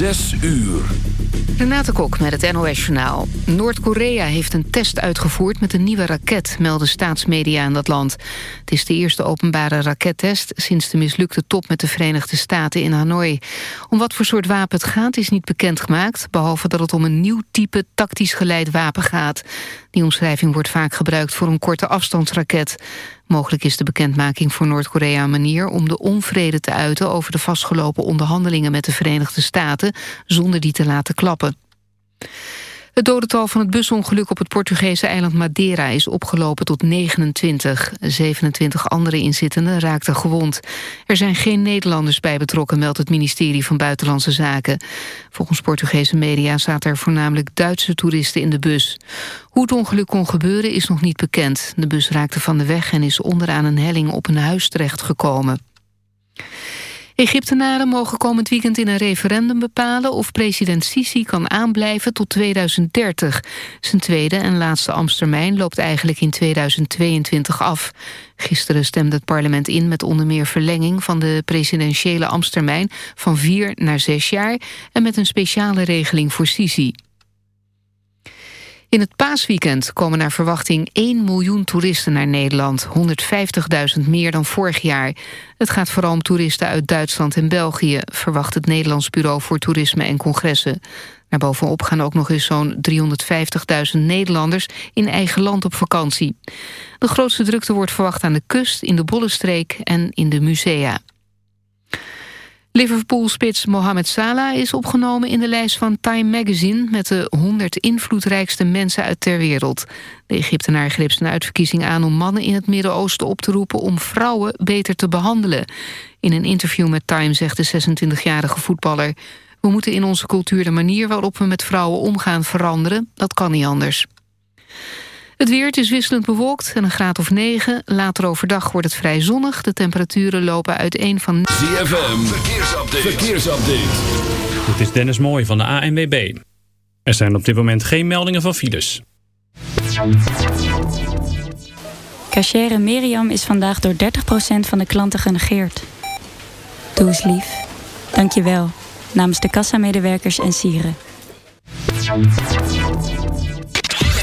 Zes uur. Renate Kok met het NOS Journaal. Noord-Korea heeft een test uitgevoerd met een nieuwe raket... melden staatsmedia in dat land. Het is de eerste openbare rakettest... sinds de mislukte top met de Verenigde Staten in Hanoi. Om wat voor soort wapen het gaat is niet bekendgemaakt... behalve dat het om een nieuw type tactisch geleid wapen gaat. Die omschrijving wordt vaak gebruikt voor een korte afstandsraket. Mogelijk is de bekendmaking voor Noord-Korea een manier om de onvrede te uiten over de vastgelopen onderhandelingen met de Verenigde Staten zonder die te laten klappen. Het dodental van het busongeluk op het Portugese eiland Madeira is opgelopen tot 29. 27 andere inzittenden raakten gewond. Er zijn geen Nederlanders bij betrokken, meldt het ministerie van Buitenlandse Zaken. Volgens Portugese media zaten er voornamelijk Duitse toeristen in de bus. Hoe het ongeluk kon gebeuren is nog niet bekend. De bus raakte van de weg en is onderaan een helling op een huis terechtgekomen. Egyptenaren mogen komend weekend in een referendum bepalen... of president Sisi kan aanblijven tot 2030. Zijn tweede en laatste ambtstermijn loopt eigenlijk in 2022 af. Gisteren stemde het parlement in met onder meer verlenging... van de presidentiële ambtstermijn van vier naar zes jaar... en met een speciale regeling voor Sisi. In het paasweekend komen naar verwachting 1 miljoen toeristen naar Nederland. 150.000 meer dan vorig jaar. Het gaat vooral om toeristen uit Duitsland en België... verwacht het Nederlands Bureau voor Toerisme en Congressen. Naar bovenop gaan ook nog eens zo'n 350.000 Nederlanders... in eigen land op vakantie. De grootste drukte wordt verwacht aan de kust, in de Bollenstreek en in de musea. Liverpool-spits Mohamed Salah is opgenomen in de lijst van Time Magazine... met de 100 invloedrijkste mensen uit ter wereld. De Egyptenaar greep zijn uitverkiezing aan om mannen in het Midden-Oosten op te roepen... om vrouwen beter te behandelen. In een interview met Time zegt de 26-jarige voetballer... we moeten in onze cultuur de manier waarop we met vrouwen omgaan veranderen. Dat kan niet anders. Het weer is wisselend bewolkt en een graad of 9. Later overdag wordt het vrij zonnig. De temperaturen lopen uiteen van... ZFM, verkeersupdate. verkeersupdate. Dit is Dennis Mooij van de ANWB. Er zijn op dit moment geen meldingen van files. Cachere Miriam is vandaag door 30% van de klanten genegeerd. Doe eens lief. Dank je wel. Namens de kassamedewerkers en sieren.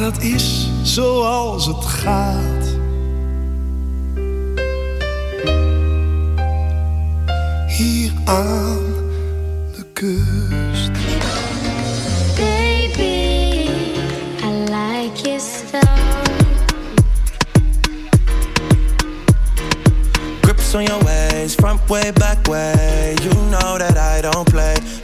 Dat is zoals het gaat. Hier aan de kust. Baby, I like your style. Grips on your ways, front way, back way. You know that I don't play.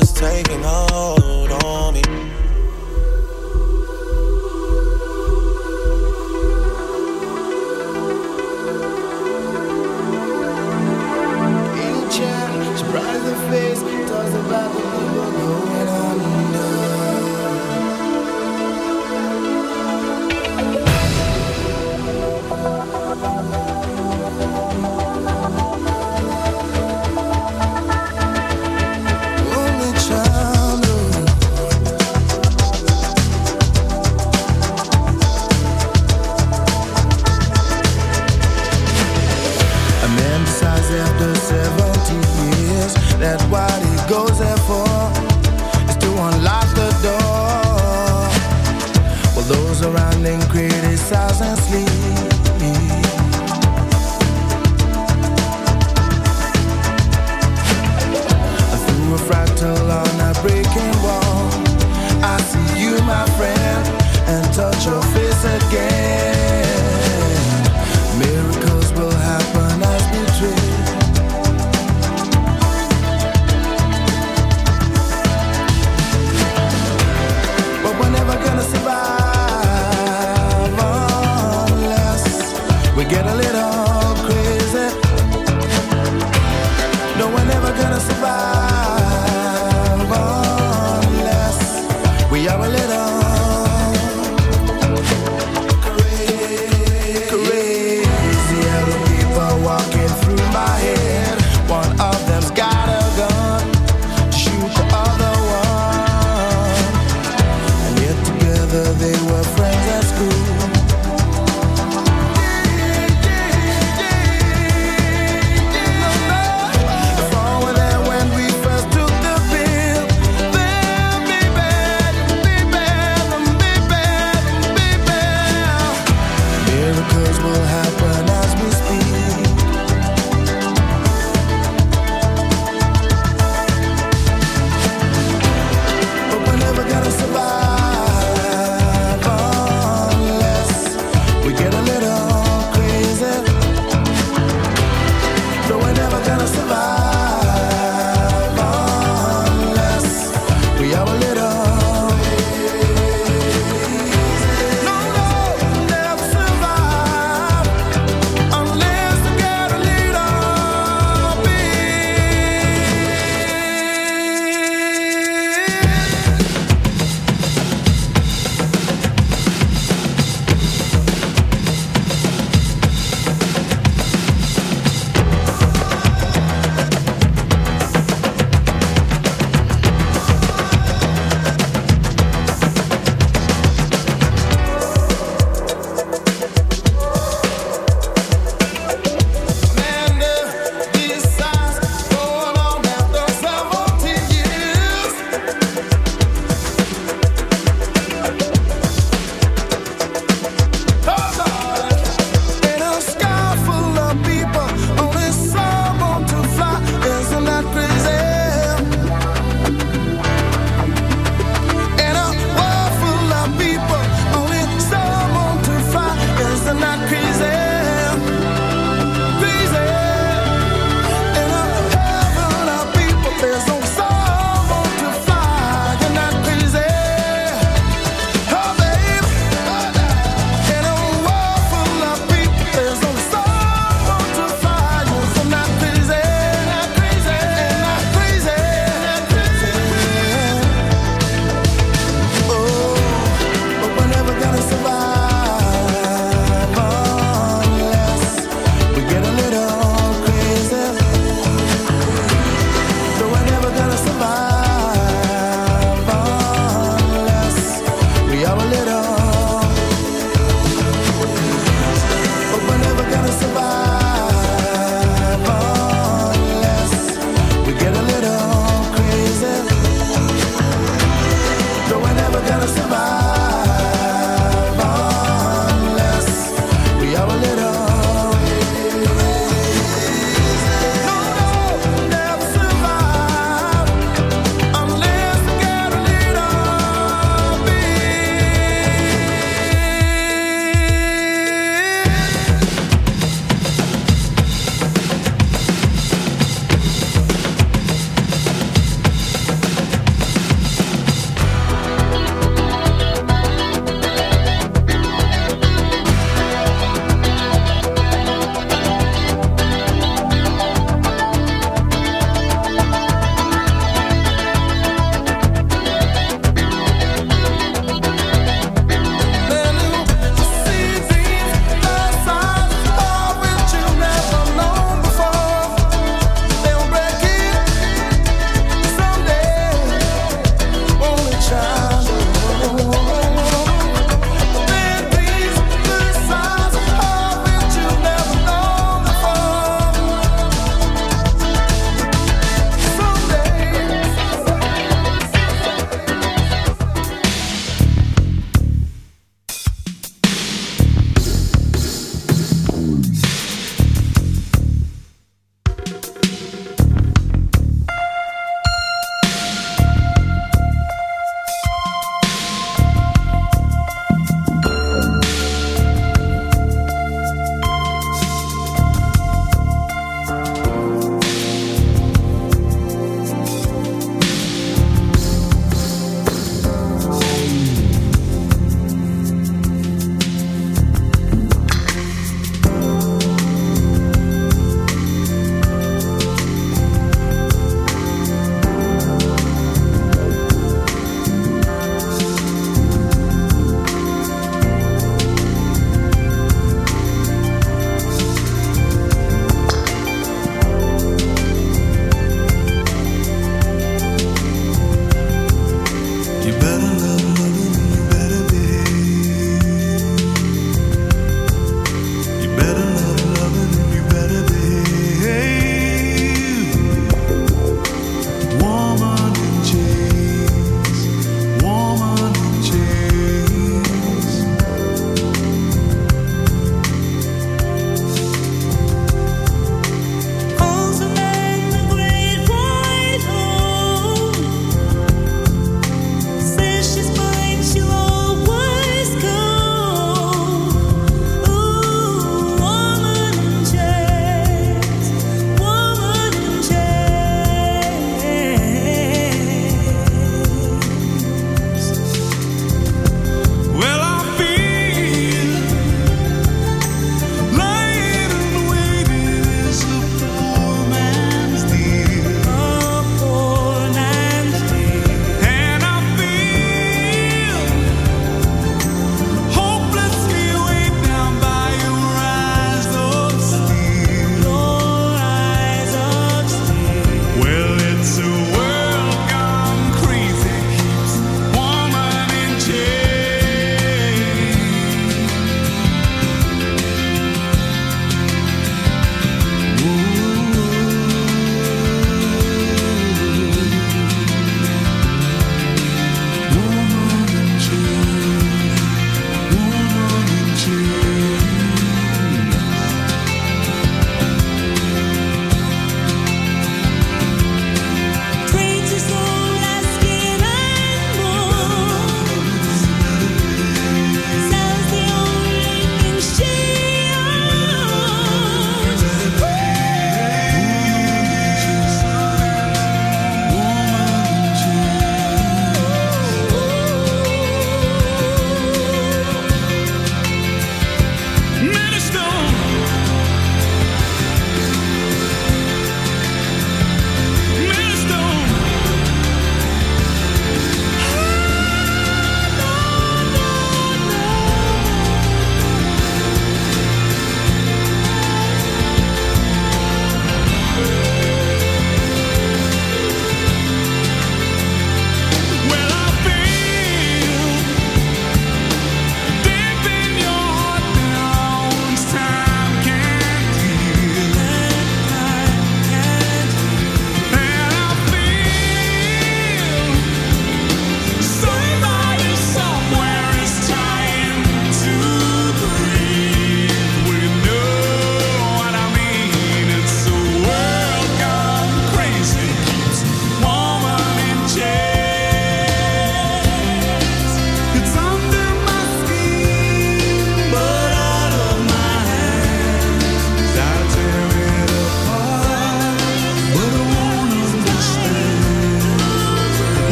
Yeah,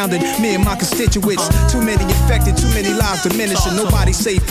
founded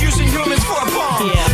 using humans for a bomb. Yeah.